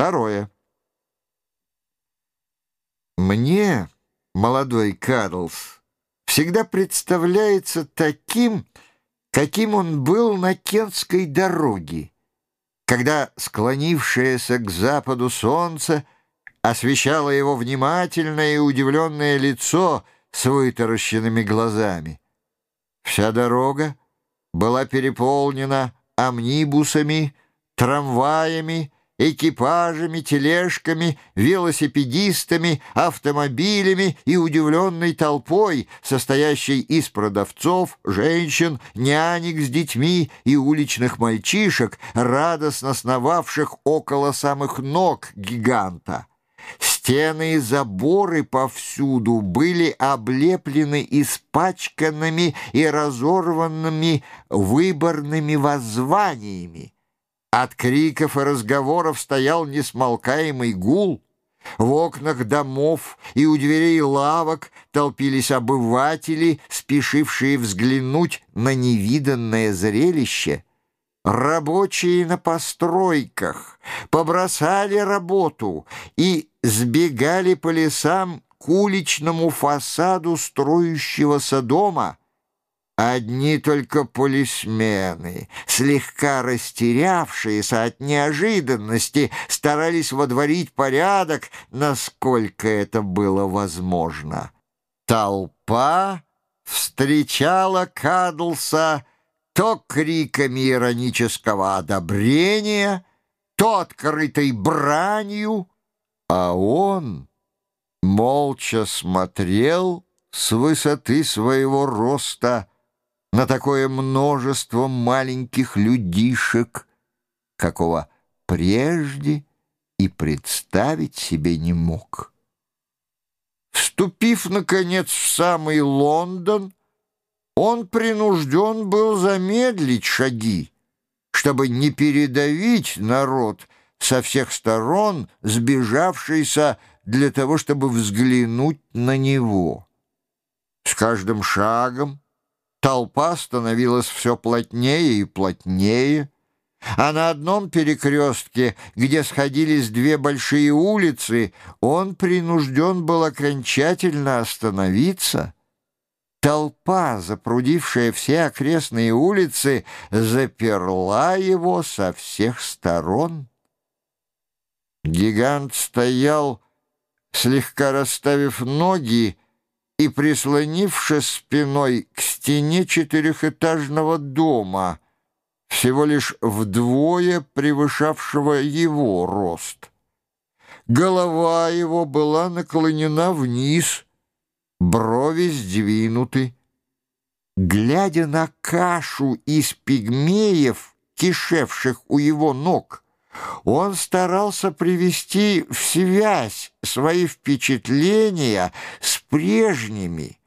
Второе. Мне, молодой Карлс, всегда представляется таким, каким он был на Кентской дороге, когда склонившееся к западу солнце освещало его внимательное и удивленное лицо с вытаращенными глазами. Вся дорога была переполнена амнибусами, трамваями, экипажами, тележками, велосипедистами, автомобилями и удивленной толпой, состоящей из продавцов, женщин, нянек с детьми и уличных мальчишек, радостно сновавших около самых ног гиганта. Стены и заборы повсюду были облеплены испачканными и разорванными выборными воззваниями. От криков и разговоров стоял несмолкаемый гул. В окнах домов и у дверей лавок толпились обыватели, спешившие взглянуть на невиданное зрелище. Рабочие на постройках побросали работу и сбегали по лесам к уличному фасаду строящегося дома — Одни только полисмены, слегка растерявшиеся от неожиданности, старались водворить порядок, насколько это было возможно. Толпа встречала Кадлса то криками иронического одобрения, то открытой бранью, а он молча смотрел с высоты своего роста на такое множество маленьких людишек, какого прежде и представить себе не мог. Вступив, наконец, в самый Лондон, он принужден был замедлить шаги, чтобы не передавить народ со всех сторон, сбежавшийся для того, чтобы взглянуть на него. С каждым шагом Толпа становилась все плотнее и плотнее, а на одном перекрестке, где сходились две большие улицы, он принужден был окончательно остановиться. Толпа, запрудившая все окрестные улицы, заперла его со всех сторон. Гигант стоял, слегка расставив ноги, и, прислонившись спиной к стене четырехэтажного дома, всего лишь вдвое превышавшего его рост. Голова его была наклонена вниз, брови сдвинуты. Глядя на кашу из пигмеев, кишевших у его ног, он старался привести в связь свои впечатления с прежними,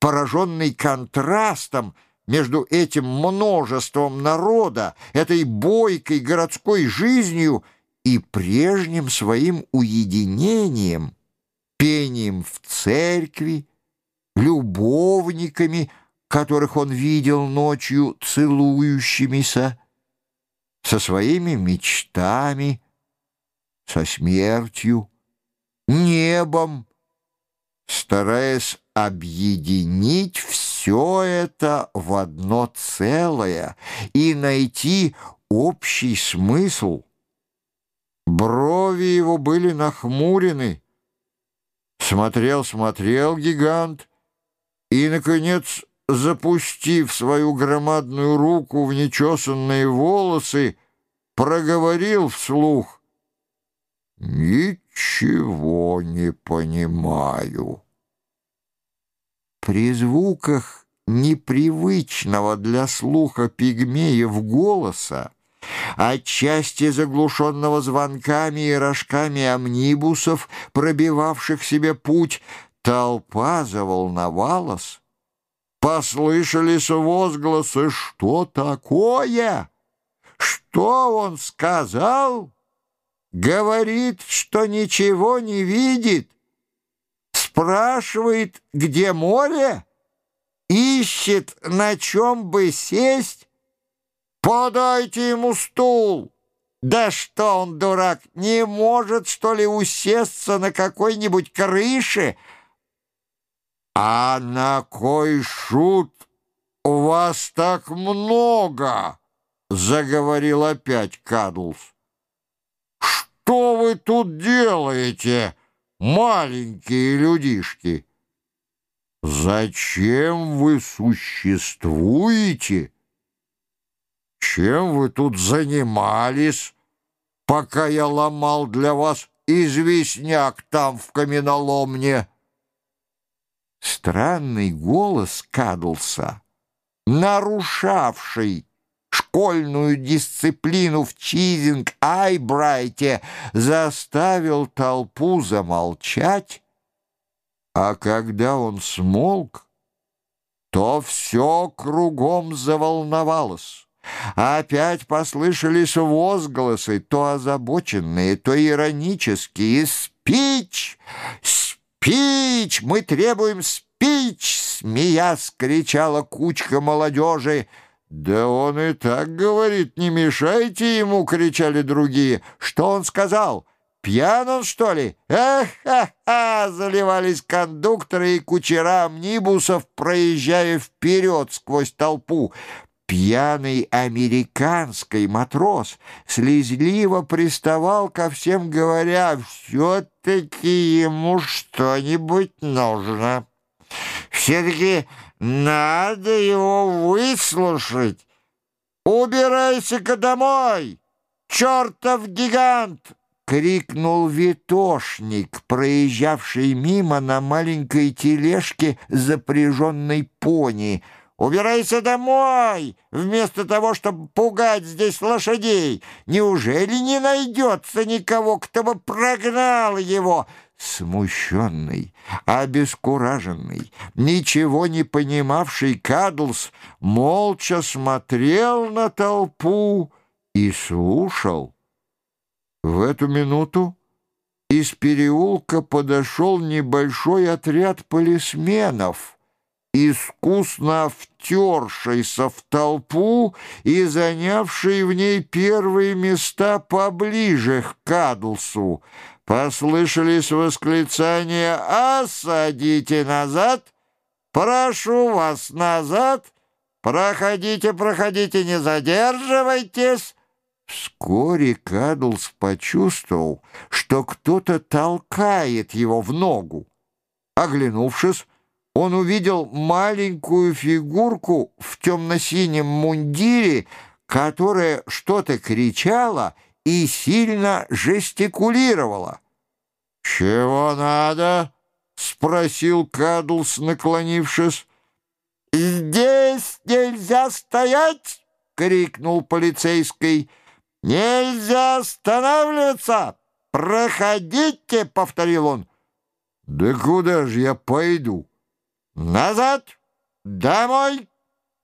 пораженный контрастом между этим множеством народа, этой бойкой городской жизнью и прежним своим уединением, пением в церкви, любовниками, которых он видел ночью целующимися, со своими мечтами, со смертью, небом, стараясь объединить все это в одно целое и найти общий смысл. Брови его были нахмурены. Смотрел, смотрел гигант и, наконец, запустив свою громадную руку в нечесанные волосы, проговорил вслух «Ничего не понимаю». При звуках непривычного для слуха пигмеев голоса, отчасти заглушенного звонками и рожками амнибусов, пробивавших себе путь, толпа заволновалась. Послышались возгласы «Что такое? Что он сказал?» Говорит, что ничего не видит. Спрашивает, где море? Ищет, на чем бы сесть? Подайте ему стул. Да что он, дурак, не может, что ли, усесться на какой-нибудь крыше? А на кой шут у вас так много? Заговорил опять Кадлс. Что вы тут делаете, маленькие людишки? Зачем вы существуете? Чем вы тут занимались, пока я ломал для вас известняк там в каменоломне?» Странный голос Кадлса, нарушавший школьную дисциплину в Чизинг-Айбрайте, заставил толпу замолчать, а когда он смолк, то все кругом заволновалось. Опять послышались возгласы, то озабоченные, то иронические. «Спич! Спич! Мы требуем спич!» Смеясь, кричала кучка молодежи. «Да он и так говорит, не мешайте ему!» — кричали другие. «Что он сказал?» Пьян он, что ли? Эх-ха-ха! Заливались кондукторы и кучера амнибусов, проезжая вперед сквозь толпу. Пьяный американский матрос слезливо приставал ко всем, говоря, «Все-таки ему что-нибудь нужно. Все-таки надо его выслушать. Убирайся-ка домой, чертов гигант!» — крикнул Витошник, проезжавший мимо на маленькой тележке, запряженной пони — Убирайся домой, вместо того, чтобы пугать здесь лошадей. Неужели не найдется никого, кто бы прогнал его?» Смущенный, обескураженный, ничего не понимавший Кадлс молча смотрел на толпу и слушал. В эту минуту из переулка подошел небольшой отряд полисменов — искусно втершийся в толпу и занявший в ней первые места поближе к Кадлсу. Послышались восклицания «Осадите назад! Прошу вас назад! Проходите, проходите, не задерживайтесь!» Вскоре Кадлс почувствовал, что кто-то толкает его в ногу. Оглянувшись, он увидел маленькую фигурку в темно-синем мундире, которая что-то кричала и сильно жестикулировала. «Чего надо?» — спросил Кадлс, наклонившись. «Здесь нельзя стоять!» — крикнул полицейский. «Нельзя останавливаться! Проходите!» — повторил он. «Да куда же я пойду?» «Назад! Домой!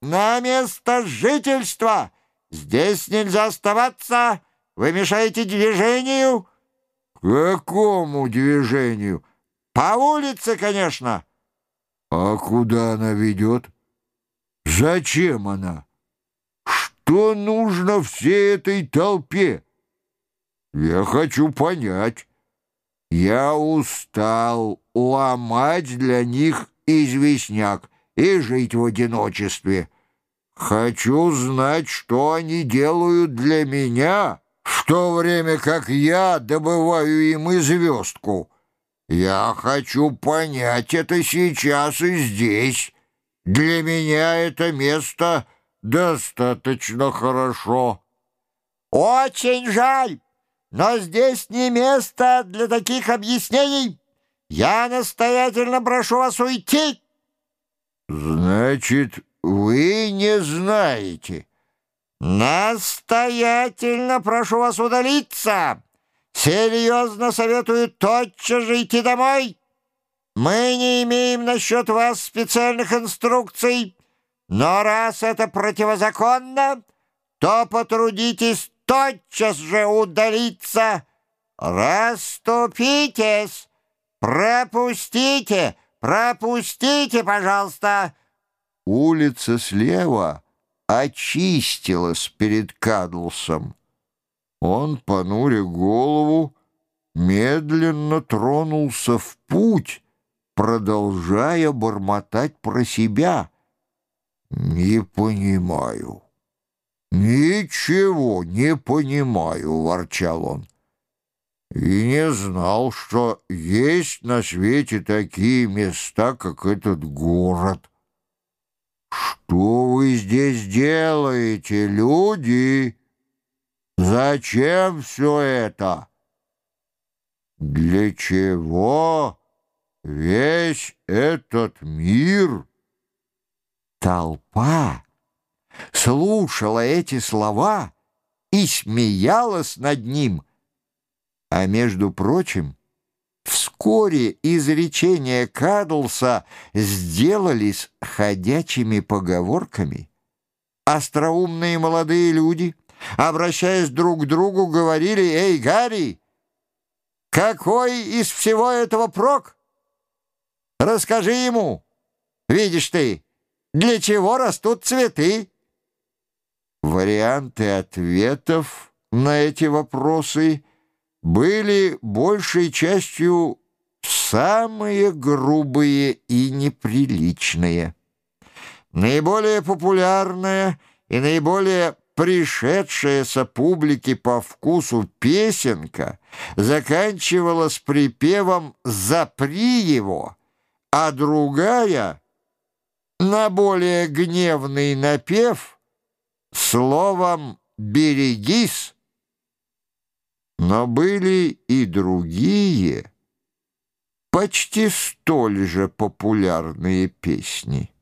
На место жительства! Здесь нельзя оставаться! Вы мешаете движению!» «Какому движению?» «По улице, конечно!» «А куда она ведет? Зачем она? Что нужно всей этой толпе?» «Я хочу понять. Я устал ломать для них известняк и жить в одиночестве. Хочу знать, что они делают для меня, в то время как я добываю им и звездку. Я хочу понять это сейчас и здесь. Для меня это место достаточно хорошо. Очень жаль, но здесь не место для таких объяснений. Я настоятельно прошу вас уйти. Значит, вы не знаете. Настоятельно прошу вас удалиться. Серьезно советую тотчас же идти домой. Мы не имеем насчет вас специальных инструкций, но раз это противозаконно, то потрудитесь тотчас же удалиться. Раступитесь!» «Пропустите! Пропустите, пожалуйста!» Улица слева очистилась перед Кадлсом. Он, понуря голову, медленно тронулся в путь, продолжая бормотать про себя. «Не понимаю, ничего не понимаю», — ворчал он. «И не знал, что есть на свете такие места, как этот город». «Что вы здесь делаете, люди? Зачем все это?» «Для чего весь этот мир?» Толпа слушала эти слова и смеялась над ним. А между прочим, Вскоре изречения Кадлса сделались ходячими поговорками. Остроумные молодые люди, обращаясь друг к другу, говорили «Эй, Гарри, какой из всего этого прок? Расскажи ему, видишь ты, для чего растут цветы?» Варианты ответов на эти вопросы – были большей частью самые грубые и неприличные. Наиболее популярная и наиболее пришедшаяся публике по вкусу песенка заканчивалась припевом «Запри его», а другая, на более гневный напев, словом «берегись», но были и другие, почти столь же популярные песни.